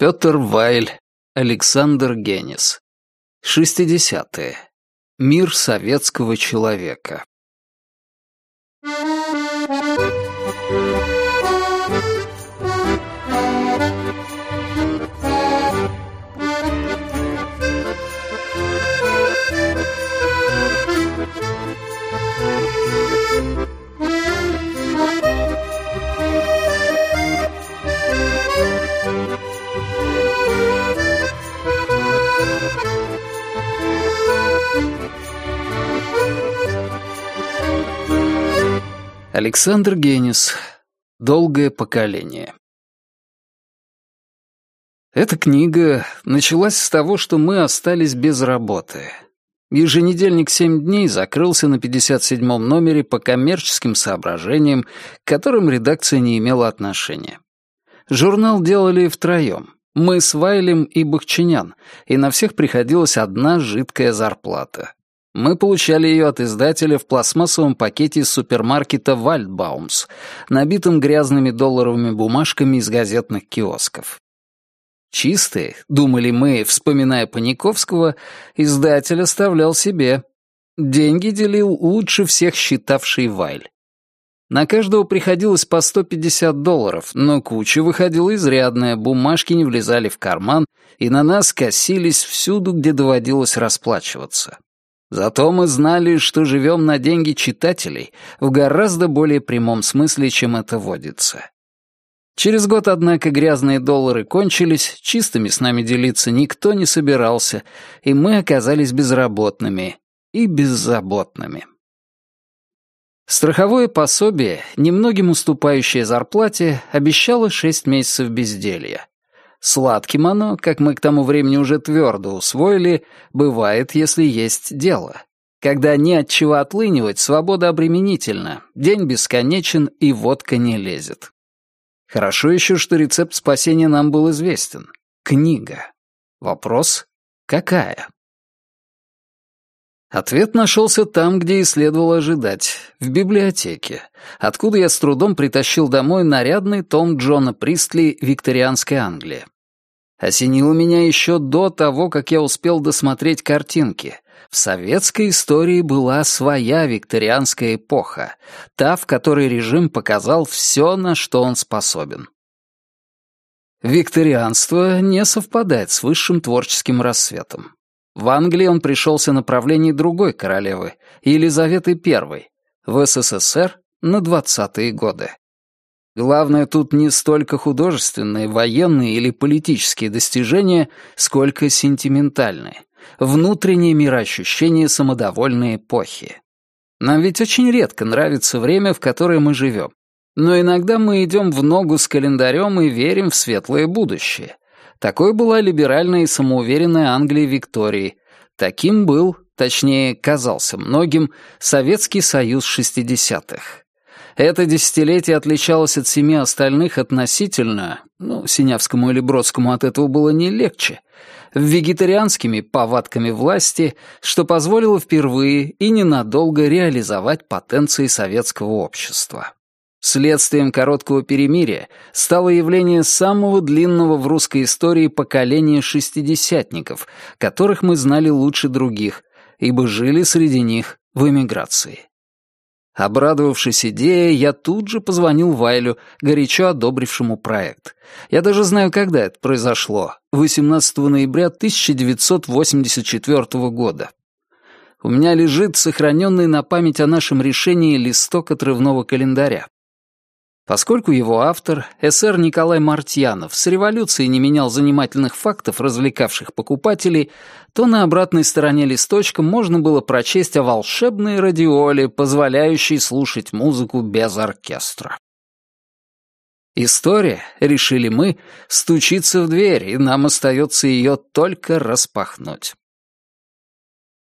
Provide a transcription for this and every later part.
Петр Вайль, Александр Генис. 60-е. Мир советского человека. Александр Генис. Долгое поколение. Эта книга началась с того, что мы остались без работы. Еженедельник «Семь дней» закрылся на 57-м номере по коммерческим соображениям, к которым редакция не имела отношения. Журнал делали втроем. Мы с Вайлем и Бахчинян, и на всех приходилась одна жидкая зарплата. Мы получали ее от издателя в пластмассовом пакете из супермаркета «Вальдбаумс», набитым грязными долларовыми бумажками из газетных киосков. Чистые, думали мы, вспоминая Паниковского, издатель оставлял себе. Деньги делил лучше всех считавший Вайль. На каждого приходилось по 150 долларов, но куча выходила изрядная, бумажки не влезали в карман, и на нас косились всюду, где доводилось расплачиваться. Зато мы знали, что живем на деньги читателей в гораздо более прямом смысле, чем это водится. Через год, однако, грязные доллары кончились, чистыми с нами делиться никто не собирался, и мы оказались безработными и беззаботными. Страховое пособие, немногим уступающее зарплате, обещало шесть месяцев безделья. Сладким оно, как мы к тому времени уже твердо усвоили, бывает, если есть дело. Когда не от чего отлынивать, свобода обременительна, день бесконечен и водка не лезет. Хорошо еще, что рецепт спасения нам был известен. Книга. Вопрос — какая? Ответ нашелся там, где и следовало ожидать, в библиотеке, откуда я с трудом притащил домой нарядный том Джона Пристли «Викторианская Англия». Осенило меня еще до того, как я успел досмотреть картинки. В советской истории была своя викторианская эпоха, та, в которой режим показал все, на что он способен. Викторианство не совпадает с высшим творческим рассветом. В Англии он пришелся на правление другой королевы, Елизаветы I, в СССР — на 20-е годы. Главное тут не столько художественные, военные или политические достижения, сколько сентиментальные, внутреннее мироощущение самодовольной эпохи. Нам ведь очень редко нравится время, в которое мы живем. Но иногда мы идем в ногу с календарем и верим в светлое будущее. Такой была либеральная и самоуверенная Англия Виктории. Таким был, точнее, казался многим, Советский Союз 60-х. Это десятилетие отличалось от семи остальных относительно, ну, Синявскому или Бродскому от этого было не легче, вегетарианскими повадками власти, что позволило впервые и ненадолго реализовать потенции советского общества. Следствием короткого перемирия стало явление самого длинного в русской истории поколения шестидесятников, которых мы знали лучше других, ибо жили среди них в эмиграции. Обрадовавшись идее, я тут же позвонил Вайлю, горячо одобрившему проект. Я даже знаю, когда это произошло. 18 ноября 1984 года. У меня лежит сохраненный на память о нашем решении листок отрывного календаря. Поскольку его автор, СР Николай Мартьянов, с революцией не менял занимательных фактов, развлекавших покупателей, то на обратной стороне листочка можно было прочесть о волшебной радиоле, позволяющей слушать музыку без оркестра. История, решили мы, стучится в дверь, и нам остается ее только распахнуть.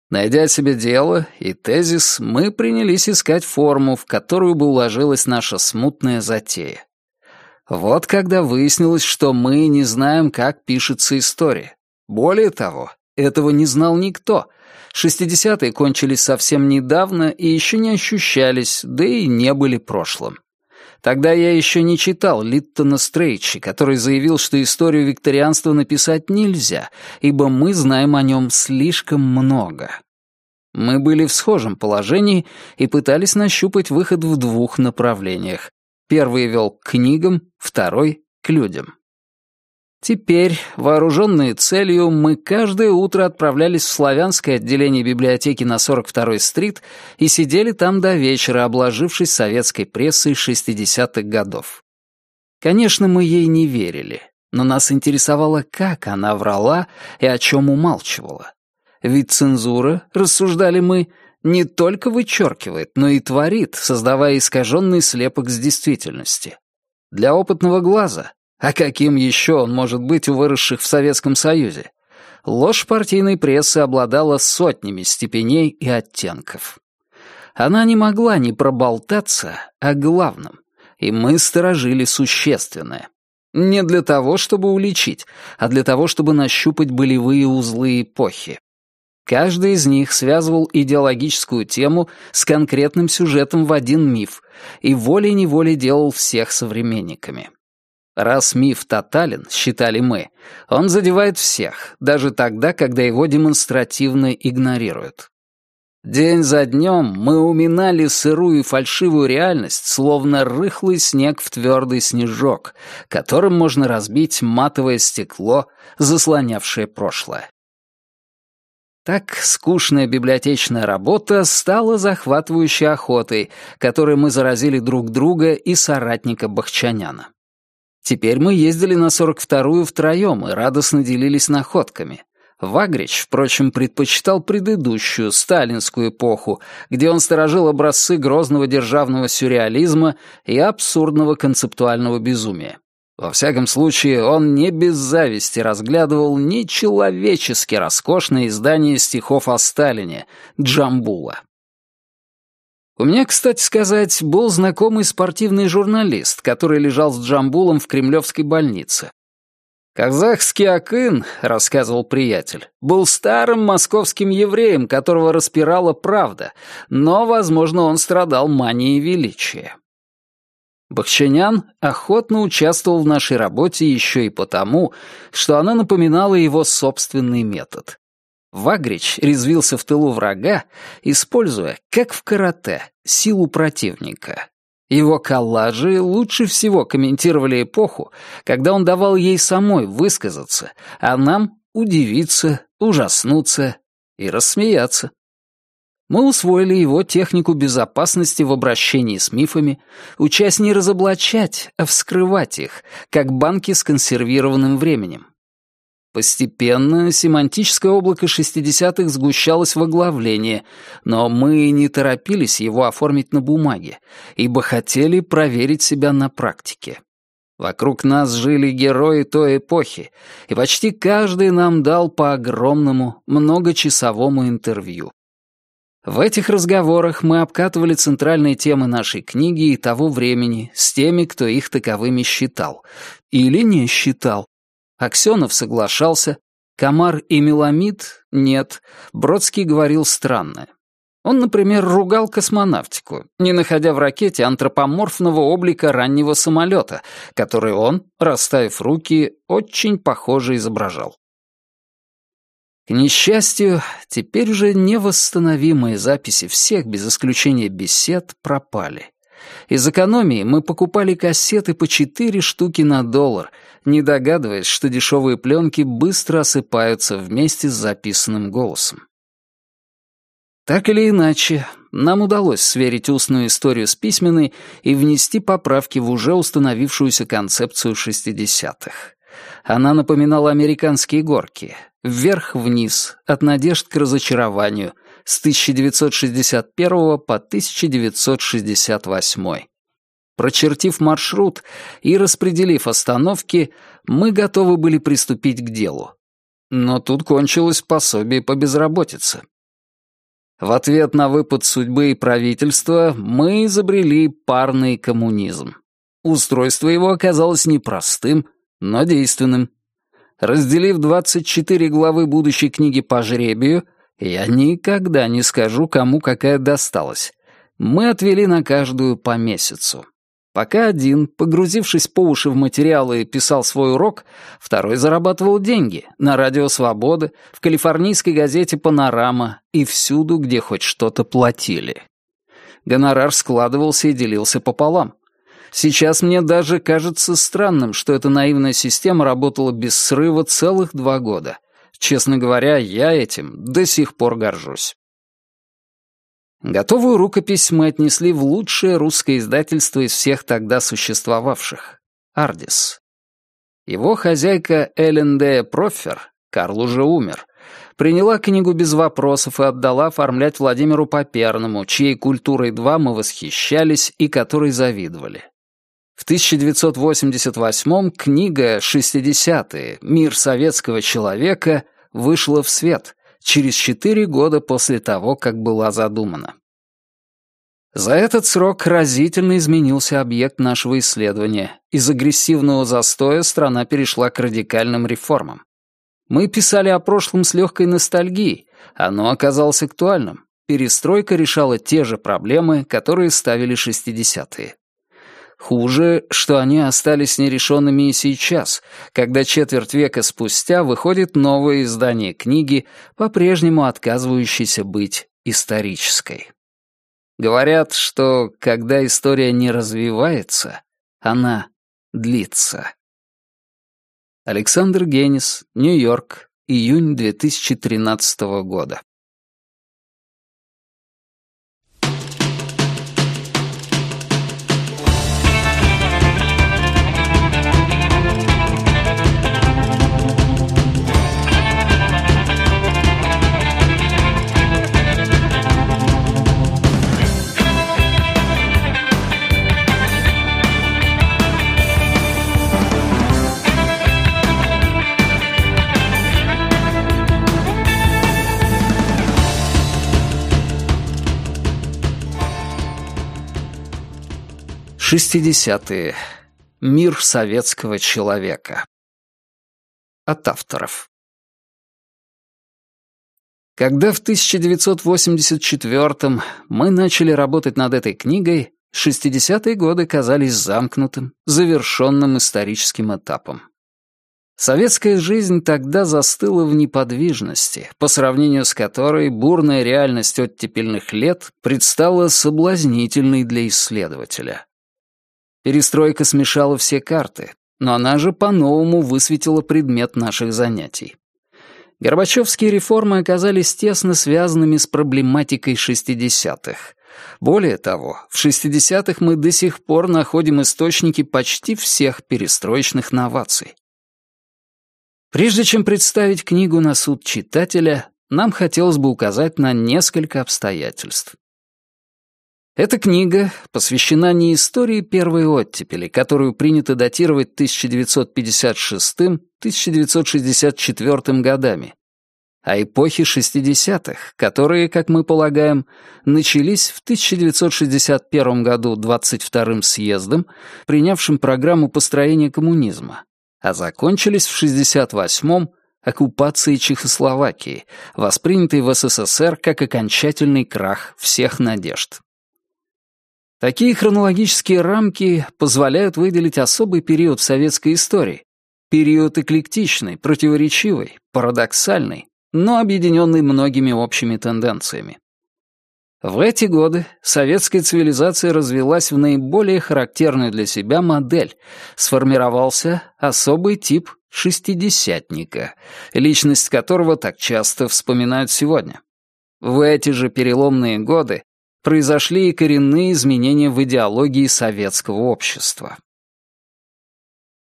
Найдя себе дело и тезис, мы принялись искать форму, в которую бы уложилась наша смутная затея. Вот когда выяснилось, что мы не знаем, как пишется история. Более того, этого не знал никто. Шестидесятые кончились совсем недавно и еще не ощущались, да и не были прошлым. Тогда я еще не читал Литтона Стрейчи, который заявил, что историю викторианства написать нельзя, ибо мы знаем о нем слишком много. Мы были в схожем положении и пытались нащупать выход в двух направлениях. Первый вел к книгам, второй — к людям. Теперь, вооруженные целью, мы каждое утро отправлялись в славянское отделение библиотеки на 42-й стрит и сидели там до вечера, обложившись советской прессой 60-х годов. Конечно, мы ей не верили, но нас интересовало, как она врала и о чем умалчивала. Ведь цензура, рассуждали мы, не только вычеркивает, но и творит, создавая искаженный слепок с действительности. Для опытного глаза а каким еще он может быть у выросших в Советском Союзе? Ложь партийной прессы обладала сотнями степеней и оттенков. Она не могла не проболтаться о главном, и мы сторожили существенное. Не для того, чтобы уличить, а для того, чтобы нащупать болевые узлы эпохи. Каждый из них связывал идеологическую тему с конкретным сюжетом в один миф и волей-неволей делал всех современниками. Раз миф тотален, считали мы, он задевает всех, даже тогда, когда его демонстративно игнорируют. День за днем мы уминали сырую и фальшивую реальность, словно рыхлый снег в твердый снежок, которым можно разбить матовое стекло, заслонявшее прошлое. Так скучная библиотечная работа стала захватывающей охотой, которой мы заразили друг друга и соратника Бахчаняна. Теперь мы ездили на 42-ю втроем и радостно делились находками. Вагрич, впрочем, предпочитал предыдущую, сталинскую эпоху, где он сторожил образцы грозного державного сюрреализма и абсурдного концептуального безумия. Во всяком случае, он не без зависти разглядывал нечеловечески роскошное издание стихов о Сталине «Джамбула». У меня, кстати сказать, был знакомый спортивный журналист, который лежал с Джамбулом в кремлевской больнице. «Казахский Акын», — рассказывал приятель, — «был старым московским евреем, которого распирала правда, но, возможно, он страдал манией величия». Бахчанян охотно участвовал в нашей работе еще и потому, что она напоминала его собственный метод. Вагрич резвился в тылу врага, используя, как в карате, силу противника. Его коллажи лучше всего комментировали эпоху, когда он давал ей самой высказаться, а нам удивиться, ужаснуться и рассмеяться. Мы усвоили его технику безопасности в обращении с мифами, учась не разоблачать, а вскрывать их, как банки с консервированным временем. Постепенно семантическое облако 60-х сгущалось в оглавление, но мы не торопились его оформить на бумаге, ибо хотели проверить себя на практике. Вокруг нас жили герои той эпохи, и почти каждый нам дал по огромному, многочасовому интервью. В этих разговорах мы обкатывали центральные темы нашей книги и того времени с теми, кто их таковыми считал. Или не считал. Аксенов соглашался, Комар и Меламид — нет, Бродский говорил странное. Он, например, ругал космонавтику, не находя в ракете антропоморфного облика раннего самолета, который он, расставив руки, очень похоже изображал. К несчастью, теперь уже невосстановимые записи всех, без исключения бесед, пропали. Из экономии мы покупали кассеты по четыре штуки на доллар, не догадываясь, что дешевые пленки быстро осыпаются вместе с записанным голосом. Так или иначе, нам удалось сверить устную историю с письменной и внести поправки в уже установившуюся концепцию 60-х. Она напоминала американские горки. Вверх-вниз, от надежд к разочарованию, с 1961 по 1968. Прочертив маршрут и распределив остановки, мы готовы были приступить к делу. Но тут кончилось пособие по безработице. В ответ на выпад судьбы и правительства мы изобрели парный коммунизм. Устройство его оказалось непростым, но действенным. Разделив 24 главы будущей книги по жребию, я никогда не скажу, кому какая досталась. Мы отвели на каждую по месяцу. Пока один, погрузившись по уши в материалы, писал свой урок, второй зарабатывал деньги на радио «Свобода», в калифорнийской газете «Панорама» и всюду, где хоть что-то платили. Гонорар складывался и делился пополам. Сейчас мне даже кажется странным, что эта наивная система работала без срыва целых два года. Честно говоря, я этим до сих пор горжусь. Готовую рукопись мы отнесли в лучшее русское издательство из всех тогда существовавших — «Ардис». Его хозяйка Эллен Де Профер, Карл уже умер, приняла книгу без вопросов и отдала оформлять Владимиру Поперному, чьей культурой два мы восхищались и которой завидовали. В 1988 книга «60-е. Мир советского человека» вышла в свет, через четыре года после того, как была задумана. За этот срок разительно изменился объект нашего исследования. Из агрессивного застоя страна перешла к радикальным реформам. Мы писали о прошлом с легкой ностальгией. Оно оказалось актуальным. Перестройка решала те же проблемы, которые ставили 60-е. Хуже, что они остались нерешенными и сейчас, когда четверть века спустя выходит новое издание книги, по-прежнему отказывающейся быть исторической. Говорят, что когда история не развивается, она длится. Александр Генис, Нью-Йорк, июнь 2013 года. 60-е. Мир советского человека. От авторов. Когда в 1984-м мы начали работать над этой книгой, 60-е годы казались замкнутым, завершенным историческим этапом. Советская жизнь тогда застыла в неподвижности, по сравнению с которой бурная реальность оттепельных лет предстала соблазнительной для исследователя. Перестройка смешала все карты, но она же по-новому высветила предмет наших занятий. Горбачевские реформы оказались тесно связанными с проблематикой 60-х. Более того, в 60-х мы до сих пор находим источники почти всех перестроечных новаций. Прежде чем представить книгу на суд читателя, нам хотелось бы указать на несколько обстоятельств. Эта книга посвящена не истории первой оттепели, которую принято датировать 1956-1964 годами, а эпохи 60-х, которые, как мы полагаем, начались в 1961 году 22-м съездом, принявшим программу построения коммунизма, а закончились в 68-м оккупацией Чехословакии, воспринятой в СССР как окончательный крах всех надежд. Такие хронологические рамки позволяют выделить особый период в советской истории. Период эклектичный, противоречивый, парадоксальный, но объединенный многими общими тенденциями. В эти годы советская цивилизация развилась в наиболее характерную для себя модель. Сформировался особый тип шестидесятника, личность которого так часто вспоминают сегодня. В эти же переломные годы произошли и коренные изменения в идеологии советского общества.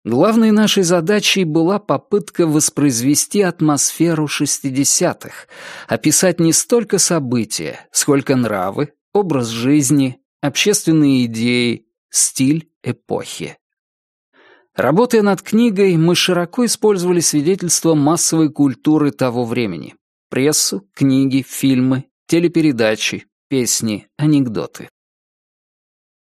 Главной нашей задачей была попытка воспроизвести атмосферу 60-х, описать не столько события, сколько нравы, образ жизни, общественные идеи, стиль эпохи. Работая над книгой, мы широко использовали свидетельства массовой культуры того времени. Прессу, книги, фильмы, телепередачи, песни, анекдоты.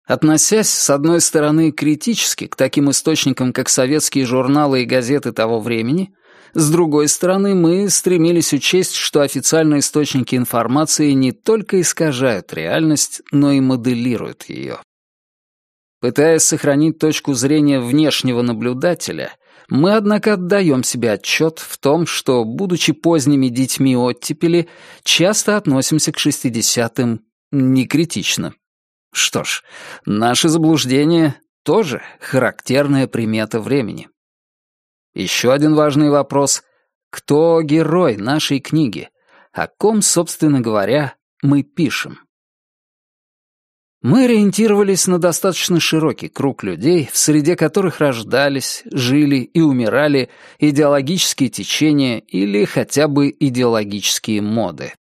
Относясь, с одной стороны, критически к таким источникам, как советские журналы и газеты того времени, с другой стороны, мы стремились учесть, что официальные источники информации не только искажают реальность, но и моделируют ее. Пытаясь сохранить точку зрения внешнего наблюдателя, мы, однако, отдаем себе отчет в том, что, будучи поздними детьми оттепели, часто относимся к шестидесятым некритично. Что ж, наше заблуждение тоже характерная примета времени. Еще один важный вопрос. Кто герой нашей книги? О ком, собственно говоря, мы пишем? Мы ориентировались на достаточно широкий круг людей, в среде которых рождались, жили и умирали идеологические течения или хотя бы идеологические моды.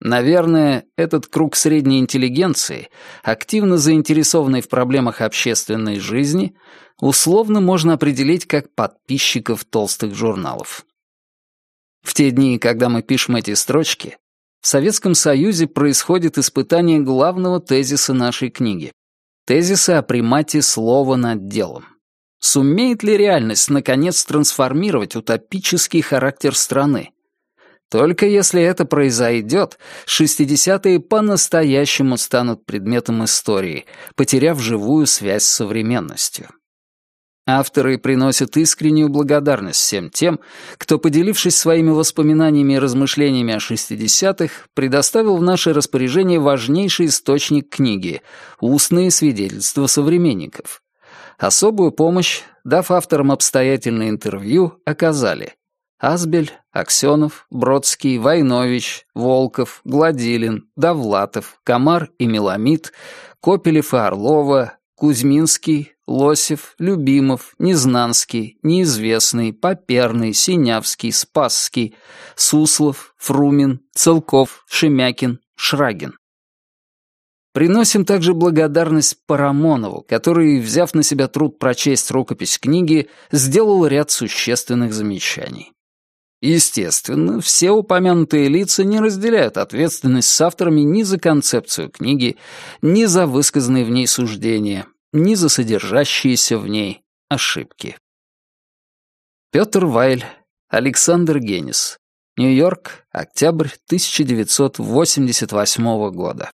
Наверное, этот круг средней интеллигенции, активно заинтересованный в проблемах общественной жизни, условно можно определить как подписчиков толстых журналов. В те дни, когда мы пишем эти строчки, в Советском Союзе происходит испытание главного тезиса нашей книги. Тезиса о примате слова над делом. Сумеет ли реальность наконец трансформировать утопический характер страны? Только если это произойдет, 60-е по-настоящему станут предметом истории, потеряв живую связь с современностью. Авторы приносят искреннюю благодарность всем тем, кто, поделившись своими воспоминаниями и размышлениями о 60-х, предоставил в наше распоряжение важнейший источник книги — устные свидетельства современников. Особую помощь, дав авторам обстоятельное интервью, оказали Азбель, Аксенов, Бродский, Войнович, Волков, Гладилин, Довлатов, Комар и Меламид, Копелев и Орлова, Кузьминский, Лосев, Любимов, Незнанский, Неизвестный, Поперный, Синявский, Спасский, Суслов, Фрумин, Целков, Шемякин, Шрагин. Приносим также благодарность Парамонову, который, взяв на себя труд прочесть рукопись книги, сделал ряд существенных замечаний. Естественно, все упомянутые лица не разделяют ответственность с авторами ни за концепцию книги, ни за высказанные в ней суждения, ни за содержащиеся в ней ошибки. Петр Вайль, Александр Генис. Нью-Йорк, октябрь 1988 года.